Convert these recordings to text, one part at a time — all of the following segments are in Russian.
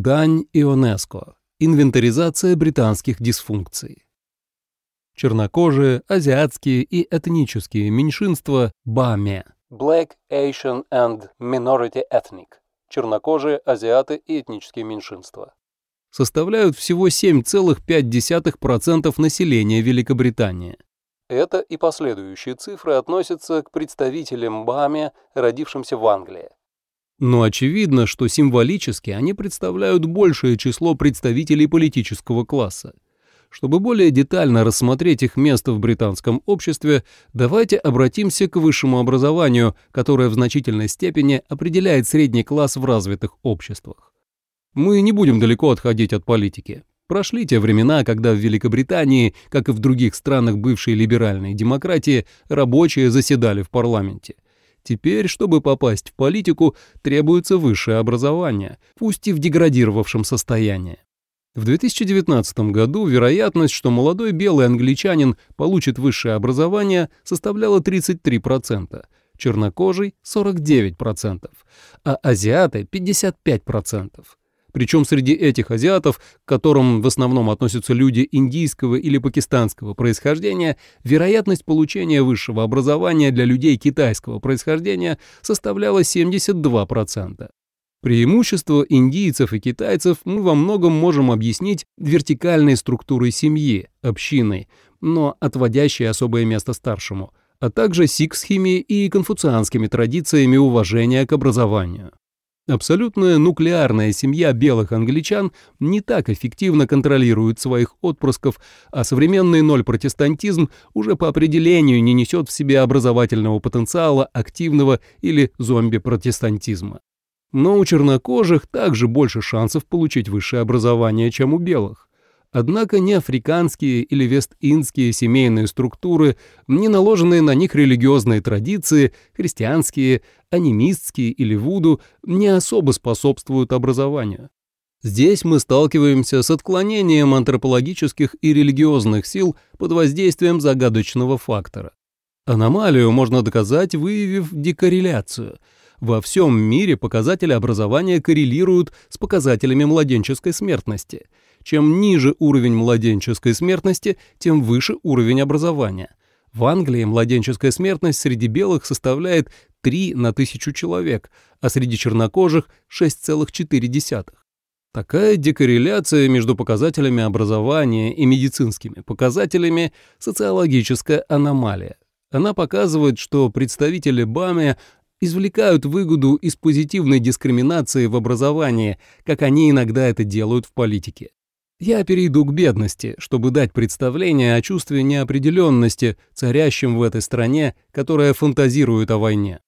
Дань ИОНЕСКО. Инвентаризация британских дисфункций. Чернокожие, азиатские и этнические меньшинства БАМЕ. Black, Asian and Minority Ethnic. Чернокожие, азиаты и этнические меньшинства. Составляют всего 7,5% населения Великобритании. Это и последующие цифры относятся к представителям БАМЕ, родившимся в Англии. Но очевидно, что символически они представляют большее число представителей политического класса. Чтобы более детально рассмотреть их место в британском обществе, давайте обратимся к высшему образованию, которое в значительной степени определяет средний класс в развитых обществах. Мы не будем далеко отходить от политики. Прошли те времена, когда в Великобритании, как и в других странах бывшей либеральной демократии, рабочие заседали в парламенте – Теперь, чтобы попасть в политику, требуется высшее образование, пусть и в деградировавшем состоянии. В 2019 году вероятность, что молодой белый англичанин получит высшее образование, составляла 33%, чернокожий – 49%, а азиаты – 55%. Причем среди этих азиатов, к которым в основном относятся люди индийского или пакистанского происхождения, вероятность получения высшего образования для людей китайского происхождения составляла 72%. Преимущество индийцев и китайцев мы во многом можем объяснить вертикальной структурой семьи, общиной, но отводящей особое место старшему, а также сикхскими и конфуцианскими традициями уважения к образованию. Абсолютная нуклеарная семья белых англичан не так эффективно контролирует своих отпрысков, а современный ноль-протестантизм уже по определению не несет в себе образовательного потенциала активного или зомби-протестантизма. Но у чернокожих также больше шансов получить высшее образование, чем у белых. Однако ни африканские или вест-индские семейные структуры, ни наложенные на них религиозные традиции, христианские, анимистские или вуду, не особо способствуют образованию. Здесь мы сталкиваемся с отклонением антропологических и религиозных сил под воздействием загадочного фактора. Аномалию можно доказать, выявив декорреляцию. Во всем мире показатели образования коррелируют с показателями младенческой смертности – чем ниже уровень младенческой смертности, тем выше уровень образования. В Англии младенческая смертность среди белых составляет 3 на тысячу человек, а среди чернокожих 6,4. Такая декорреляция между показателями образования и медицинскими показателями – социологическая аномалия. Она показывает, что представители БАМИ извлекают выгоду из позитивной дискриминации в образовании, как они иногда это делают в политике. Я перейду к бедности, чтобы дать представление о чувстве неопределенности, царящем в этой стране, которая фантазирует о войне.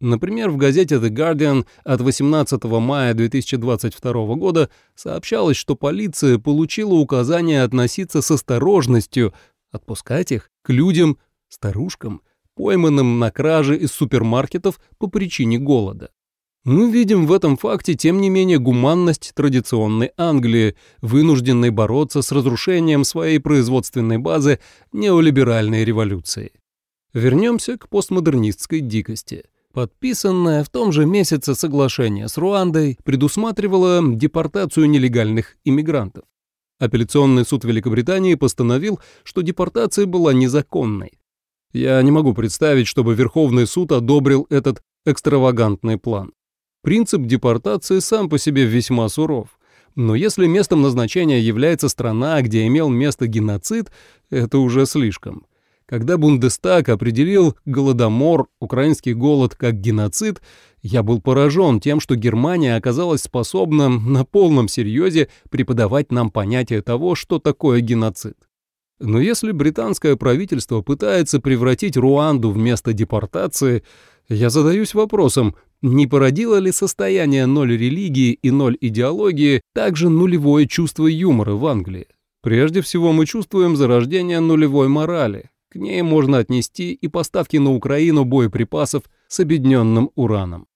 Например, в газете The Guardian от 18 мая 2022 года сообщалось, что полиция получила указание относиться с осторожностью, отпускать их к людям, старушкам, пойманным на краже из супермаркетов по причине голода. Мы видим в этом факте, тем не менее, гуманность традиционной Англии, вынужденной бороться с разрушением своей производственной базы неолиберальной революции. Вернемся к постмодернистской дикости. Подписанное в том же месяце соглашение с Руандой предусматривало депортацию нелегальных иммигрантов. Апелляционный суд Великобритании постановил, что депортация была незаконной. Я не могу представить, чтобы Верховный суд одобрил этот экстравагантный план. Принцип депортации сам по себе весьма суров. Но если местом назначения является страна, где имел место геноцид, это уже слишком. Когда Бундестаг определил голодомор, украинский голод, как геноцид, я был поражен тем, что Германия оказалась способна на полном серьезе преподавать нам понятие того, что такое геноцид. Но если британское правительство пытается превратить Руанду в место депортации, я задаюсь вопросом, не породило ли состояние ноль религии и ноль идеологии также нулевое чувство юмора в Англии? Прежде всего мы чувствуем зарождение нулевой морали. К ней можно отнести и поставки на Украину боеприпасов с объединенным ураном.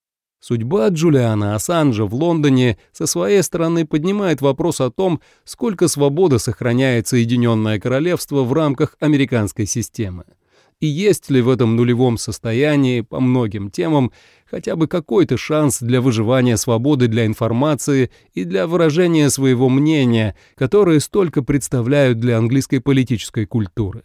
Судьба Джулиана Ассанжа в Лондоне со своей стороны поднимает вопрос о том, сколько свободы сохраняет Соединенное Королевство в рамках американской системы. И есть ли в этом нулевом состоянии по многим темам хотя бы какой-то шанс для выживания свободы для информации и для выражения своего мнения, которые столько представляют для английской политической культуры.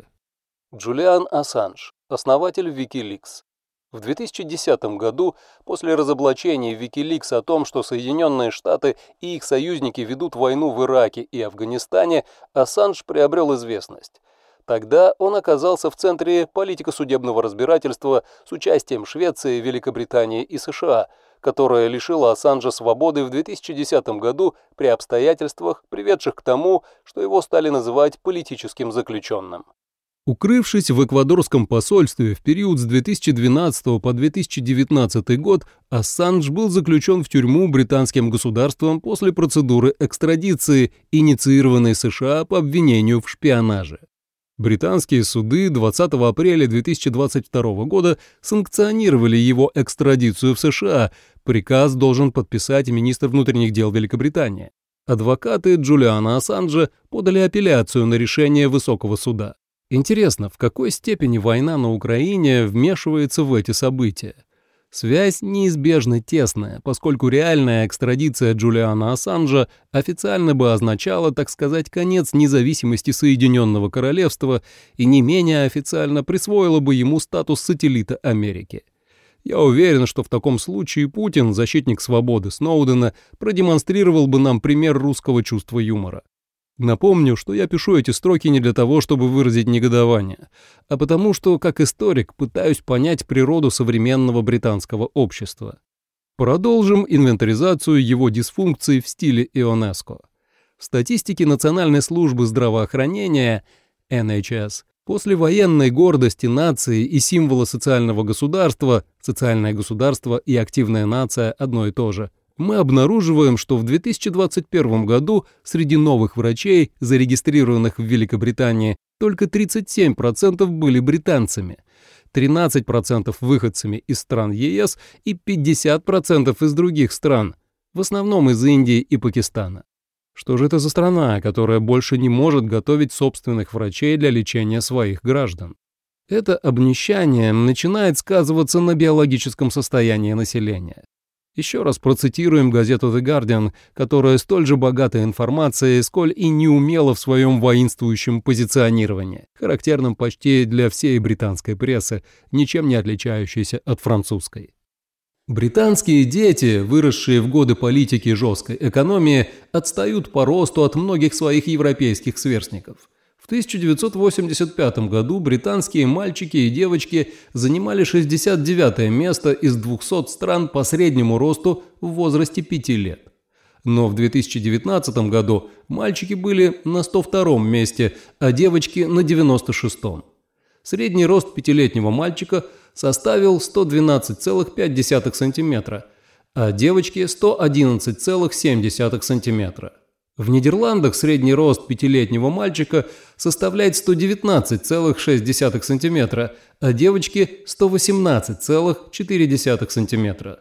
Джулиан Ассанж, основатель Wikileaks. В 2010 году, после разоблачения Wikileaks о том, что Соединенные Штаты и их союзники ведут войну в Ираке и Афганистане, Ассанж приобрел известность. Тогда он оказался в центре политико-судебного разбирательства с участием Швеции, Великобритании и США, которое лишило Ассанжа свободы в 2010 году при обстоятельствах, приведших к тому, что его стали называть политическим заключенным. Укрывшись в эквадорском посольстве в период с 2012 по 2019 год, Ассанж был заключен в тюрьму британским государством после процедуры экстрадиции, инициированной США по обвинению в шпионаже. Британские суды 20 апреля 2022 года санкционировали его экстрадицию в США. Приказ должен подписать министр внутренних дел Великобритании. Адвокаты Джулиана Ассанжа подали апелляцию на решение высокого суда. Интересно, в какой степени война на Украине вмешивается в эти события? Связь неизбежно тесная, поскольку реальная экстрадиция Джулиана Ассанжа официально бы означала, так сказать, конец независимости Соединенного Королевства и не менее официально присвоила бы ему статус сателлита Америки. Я уверен, что в таком случае Путин, защитник свободы Сноудена, продемонстрировал бы нам пример русского чувства юмора. Напомню, что я пишу эти строки не для того, чтобы выразить негодование, а потому что, как историк, пытаюсь понять природу современного британского общества. Продолжим инвентаризацию его дисфункций в стиле ИОНЕСКО. В статистике Национальной службы здравоохранения NHS после военной гордости нации и символа социального государства, социальное государство и активная нация одно и то же – мы обнаруживаем, что в 2021 году среди новых врачей, зарегистрированных в Великобритании, только 37% были британцами, 13% выходцами из стран ЕС и 50% из других стран, в основном из Индии и Пакистана. Что же это за страна, которая больше не может готовить собственных врачей для лечения своих граждан? Это обнищание начинает сказываться на биологическом состоянии населения. Еще раз процитируем газету The Guardian, которая столь же богата информацией, сколь и неумела в своем воинствующем позиционировании, характерном почти для всей британской прессы, ничем не отличающейся от французской. Британские дети, выросшие в годы политики жесткой экономии, отстают по росту от многих своих европейских сверстников – в 1985 году британские мальчики и девочки занимали 69 место из 200 стран по среднему росту в возрасте 5 лет. Но в 2019 году мальчики были на 102 месте, а девочки на 96. -м. Средний рост пятилетнего мальчика составил 112,5 см, а девочки 111,7 см. В Нидерландах средний рост пятилетнего мальчика составляет 119,6 см, а девочки – 118,4 см.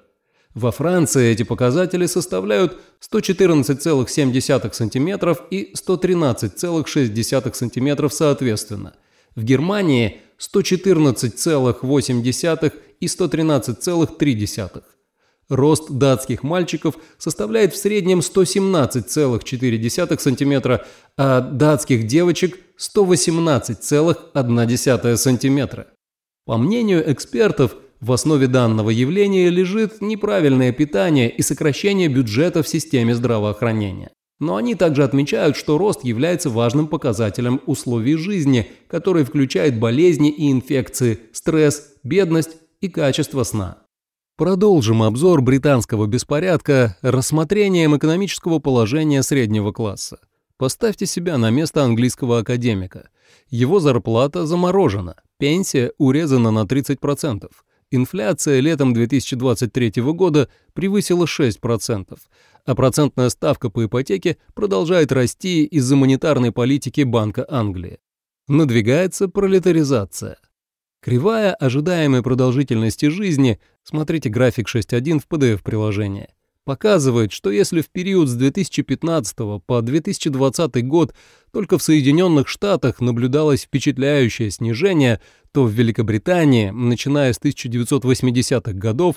Во Франции эти показатели составляют 114,7 см и 113,6 см соответственно. В Германии – 114,8 и 113,3 Рост датских мальчиков составляет в среднем 117,4 см, а датских девочек 118,1 см. По мнению экспертов, в основе данного явления лежит неправильное питание и сокращение бюджета в системе здравоохранения. Но они также отмечают, что рост является важным показателем условий жизни, который включает болезни и инфекции, стресс, бедность и качество сна. Продолжим обзор британского беспорядка рассмотрением экономического положения среднего класса. Поставьте себя на место английского академика. Его зарплата заморожена, пенсия урезана на 30%. Инфляция летом 2023 года превысила 6%, а процентная ставка по ипотеке продолжает расти из-за монетарной политики Банка Англии. Надвигается пролетаризация. Кривая ожидаемой продолжительности жизни, смотрите график 6.1 в PDF-приложении, показывает, что если в период с 2015 по 2020 год только в Соединенных Штатах наблюдалось впечатляющее снижение, то в Великобритании, начиная с 1980-х годов,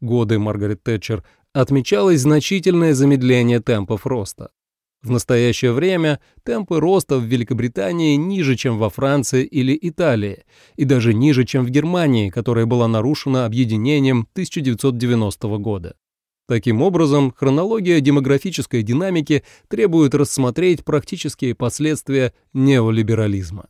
годы Маргарет Тэтчер, отмечалось значительное замедление темпов роста. В настоящее время темпы роста в Великобритании ниже, чем во Франции или Италии, и даже ниже, чем в Германии, которая была нарушена объединением 1990 года. Таким образом, хронология демографической динамики требует рассмотреть практические последствия неолиберализма.